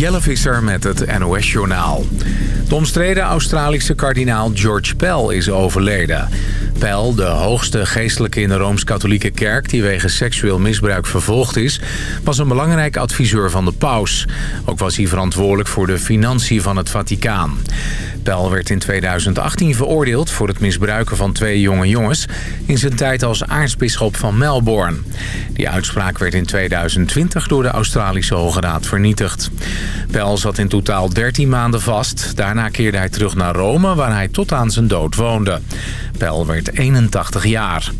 Jelle Visser met het NOS-journaal. De omstreden Australische kardinaal George Pell is overleden. Pell, de hoogste geestelijke in de Rooms-Katholieke Kerk... die wegens seksueel misbruik vervolgd is... was een belangrijk adviseur van de paus. Ook was hij verantwoordelijk voor de financiën van het Vaticaan. Pell werd in 2018 veroordeeld voor het misbruiken van twee jonge jongens... in zijn tijd als aartsbisschop van Melbourne. Die uitspraak werd in 2020 door de Australische Hoge Raad vernietigd. Pell zat in totaal 13 maanden vast. Daarna keerde hij terug naar Rome, waar hij tot aan zijn dood woonde. Pell werd 81 jaar.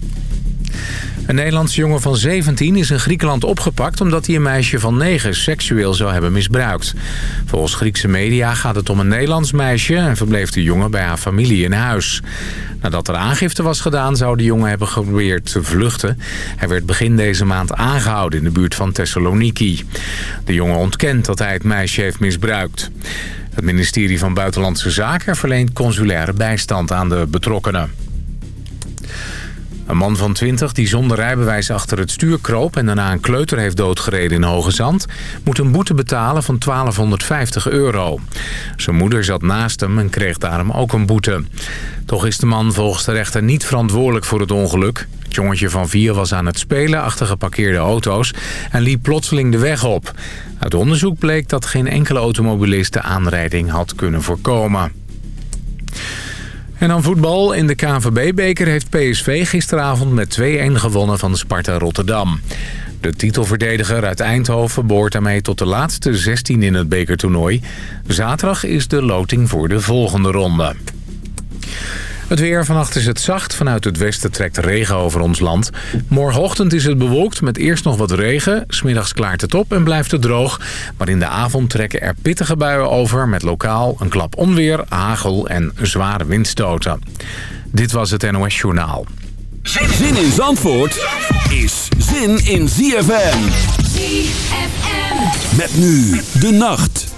Een Nederlandse jongen van 17 is in Griekenland opgepakt... omdat hij een meisje van 9 seksueel zou hebben misbruikt. Volgens Griekse media gaat het om een Nederlands meisje... en verbleef de jongen bij haar familie in huis. Nadat er aangifte was gedaan, zou de jongen hebben geprobeerd te vluchten. Hij werd begin deze maand aangehouden in de buurt van Thessaloniki. De jongen ontkent dat hij het meisje heeft misbruikt. Het ministerie van Buitenlandse Zaken verleent consulaire bijstand aan de betrokkenen. Een man van 20 die zonder rijbewijs achter het stuur kroop... en daarna een kleuter heeft doodgereden in Hoge Zand... moet een boete betalen van 1250 euro. Zijn moeder zat naast hem en kreeg daarom ook een boete. Toch is de man volgens de rechter niet verantwoordelijk voor het ongeluk. Het jongetje van vier was aan het spelen achter geparkeerde auto's... en liep plotseling de weg op. Uit onderzoek bleek dat geen enkele automobilist de aanrijding had kunnen voorkomen. En dan voetbal. In de KNVB-beker heeft PSV gisteravond met 2-1 gewonnen van Sparta Rotterdam. De titelverdediger uit Eindhoven behoort daarmee tot de laatste 16 in het bekertoernooi. Zaterdag is de loting voor de volgende ronde. Het weer vannacht is het zacht. Vanuit het westen trekt regen over ons land. Morgenochtend is het bewolkt met eerst nog wat regen. Smiddags klaart het op en blijft het droog. Maar in de avond trekken er pittige buien over... met lokaal een klap onweer, hagel en zware windstoten. Dit was het NOS Journaal. Zin in Zandvoort is zin in ZFM. ZFM. Met nu de nacht.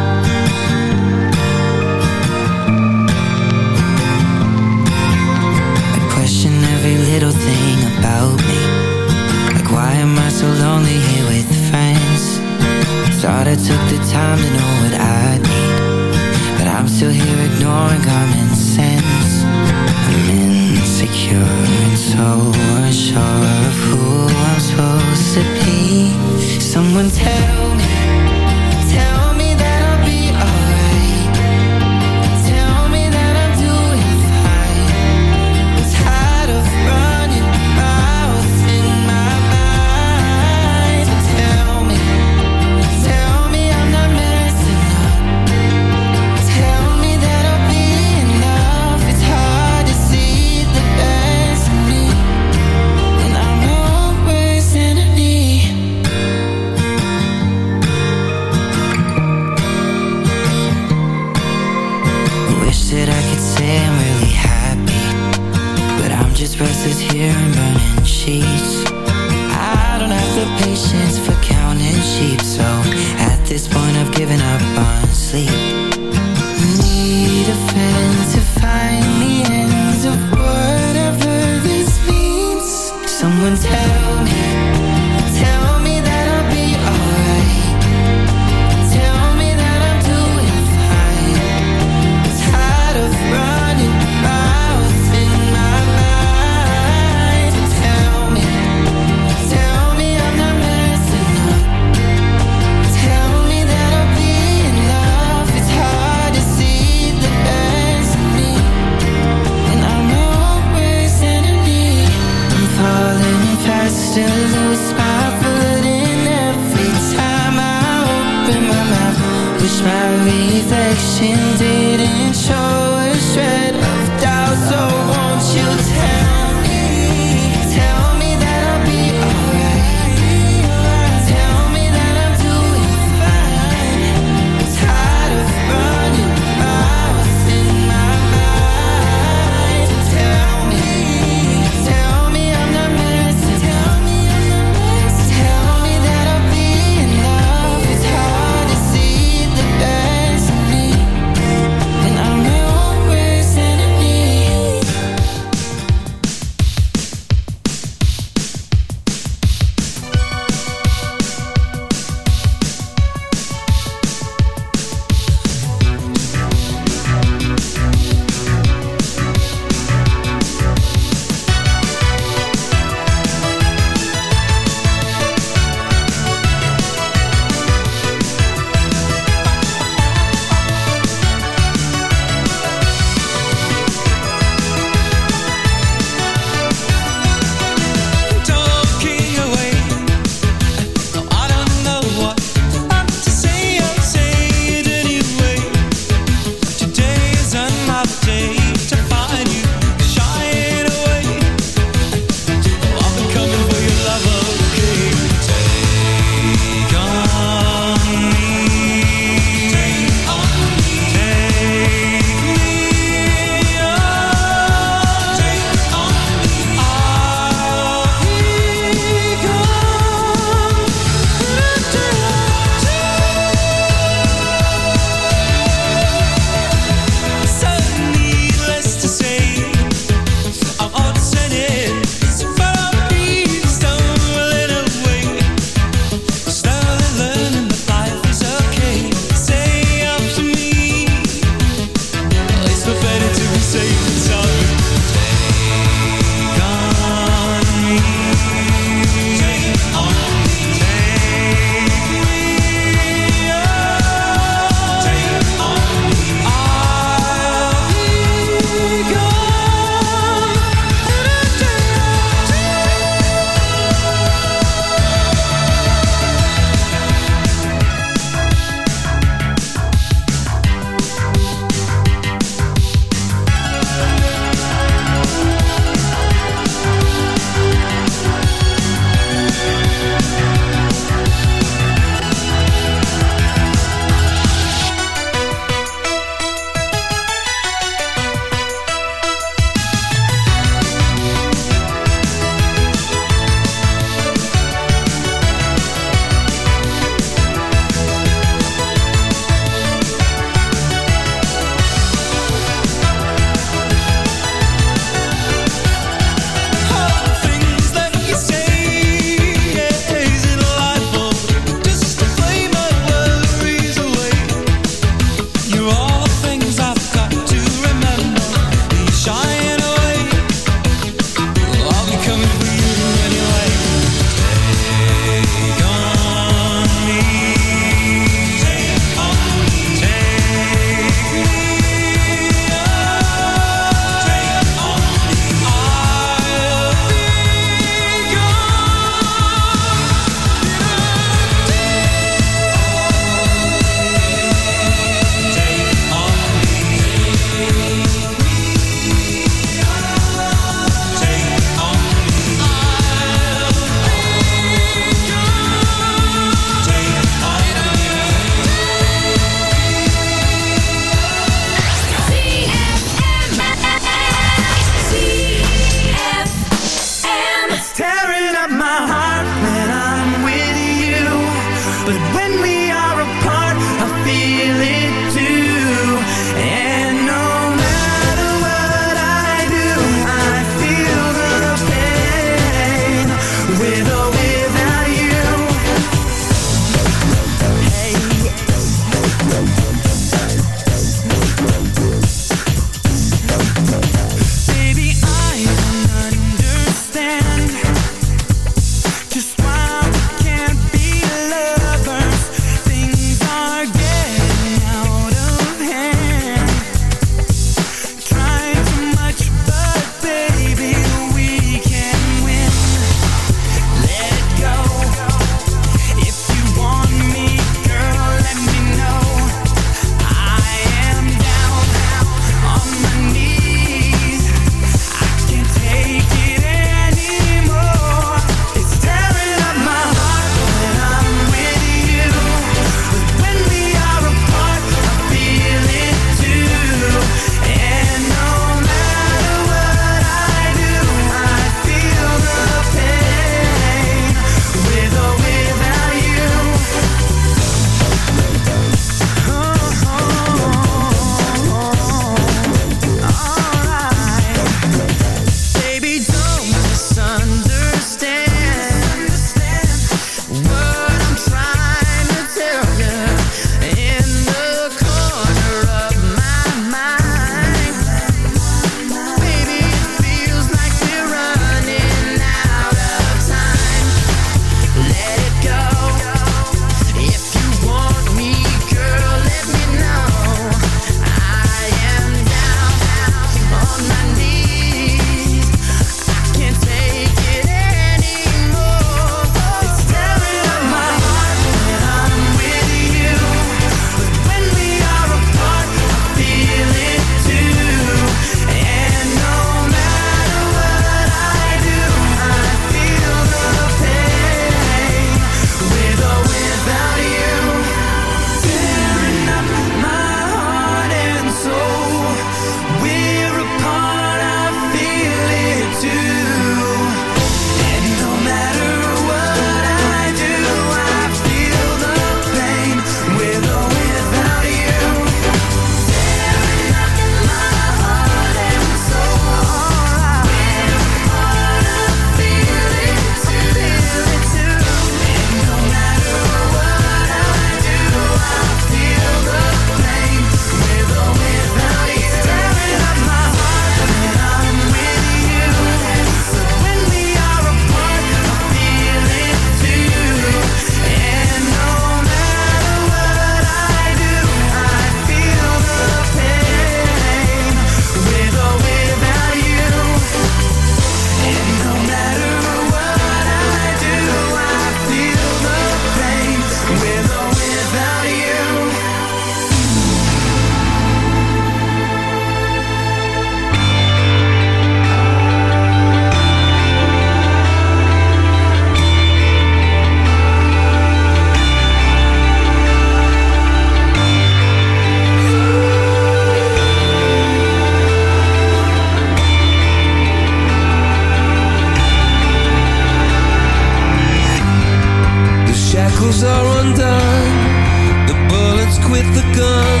With the gun.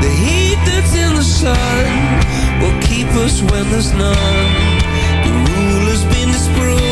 The heat that's in the sun Will keep us when there's none. The rule has been disproved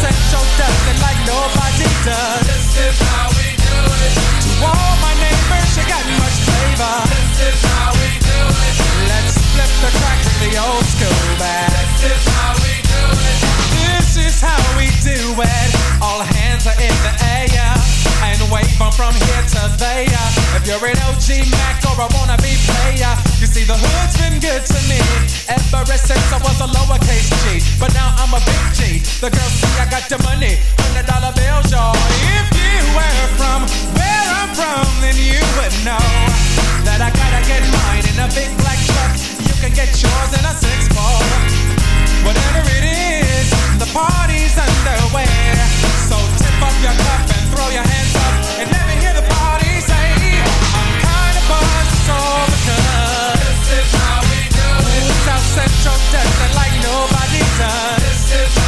Set your like nobody does. This is how we do it. To all my neighbors, you got much flavor. This is how we do it. Let's flip the crack of the old school bag. This is how we do it. This is how we do it. All hands are in the air and wave from here to there. If you're an OG Mac or a wannabe player see the hood's been good to me ever since I was a lowercase G. But now I'm a big G. The girls see I got the money, hundred dollar bills, y'all. If you were from where I'm from, then you would know that I gotta get mine in a big black truck. You can get yours in a six ball. Whatever it is, the party's underway. So tip up your cup and throw your hands up and let me hear the party say, I'm kinda buzzed, so because. Central Desert like nobody does.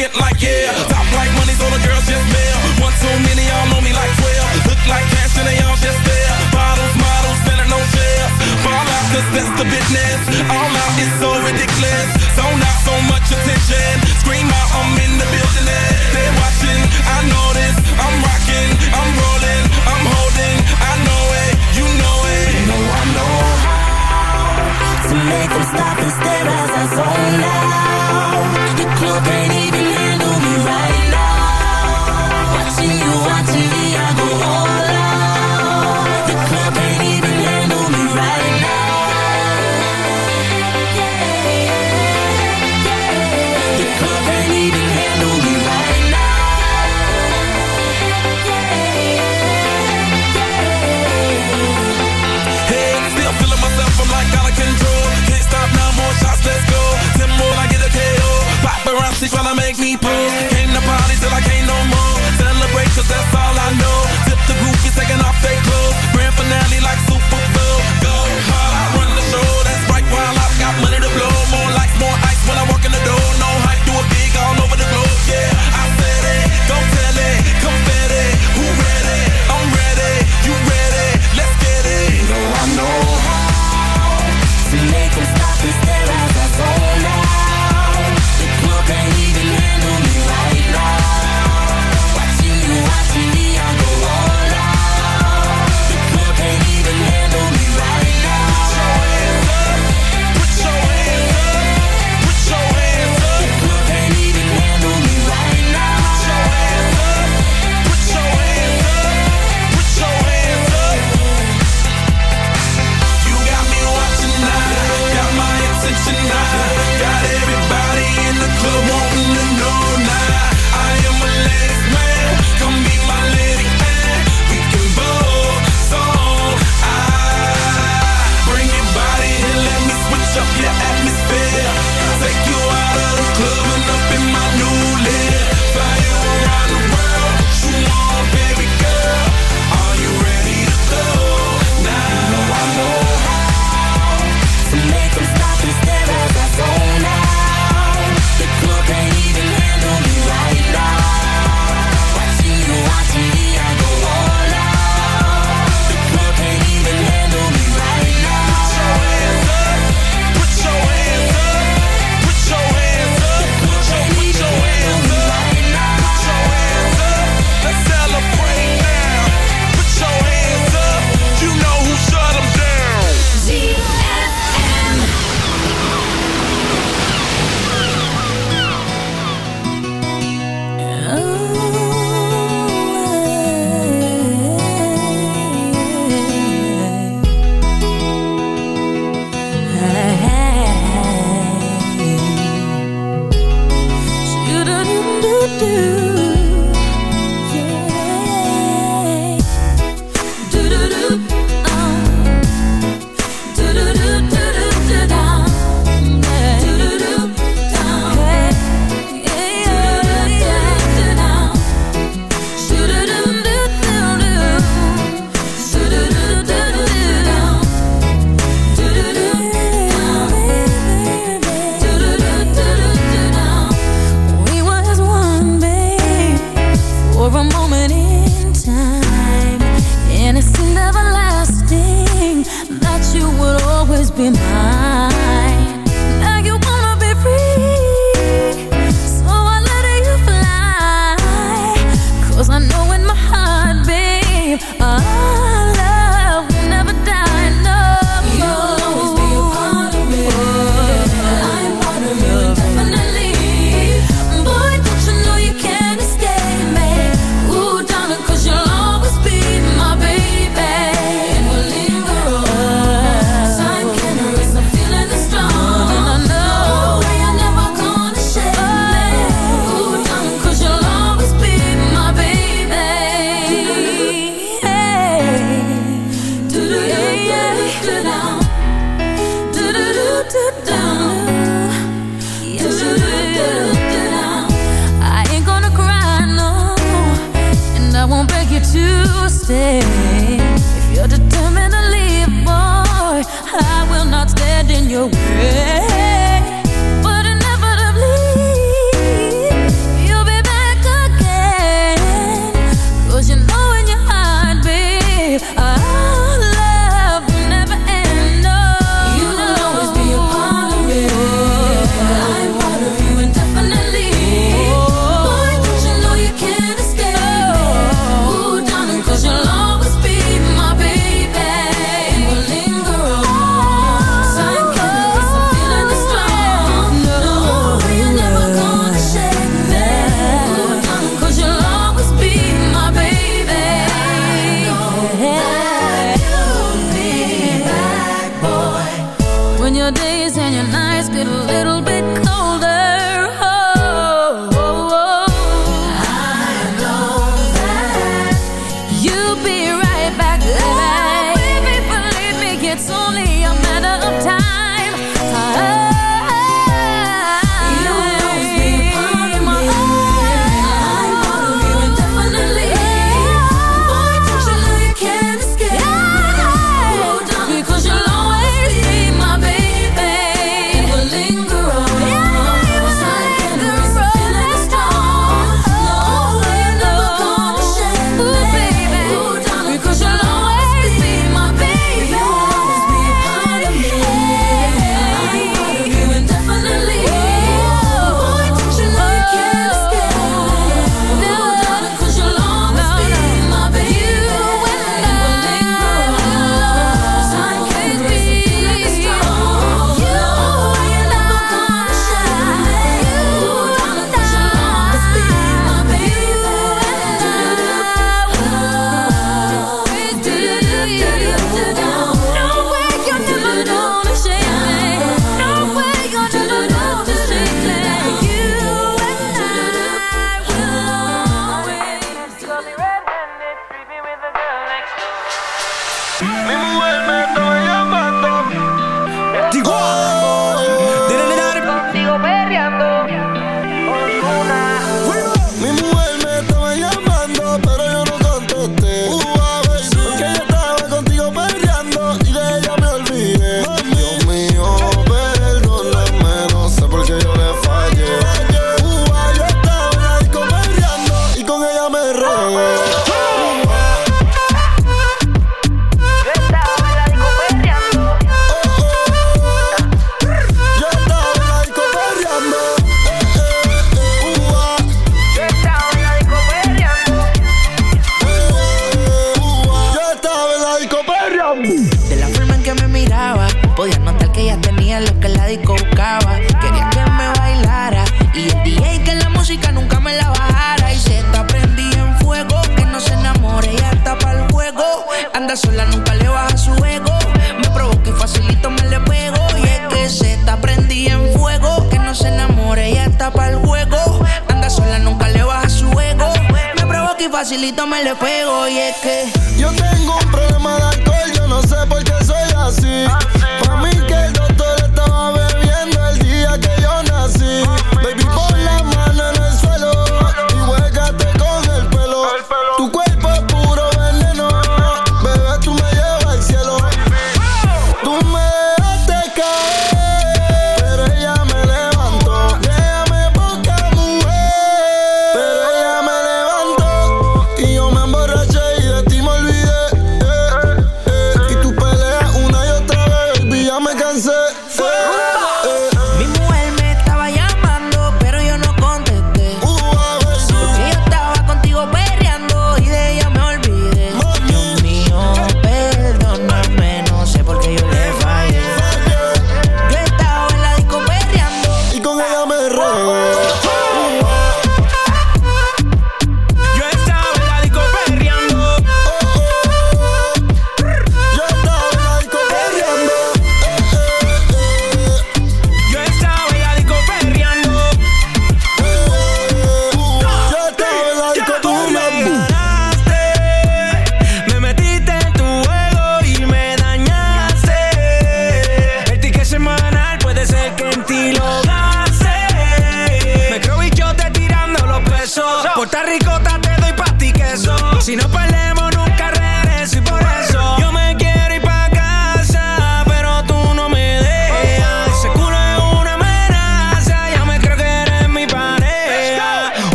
get like yeah. Top like money, so the girls just mail. One too many, y'all know me like 12. Look like cash and they all just there. Bottles, models, selling no shares. Fall out, cause that's the business. All out is so ridiculous. So not so much attention. Scream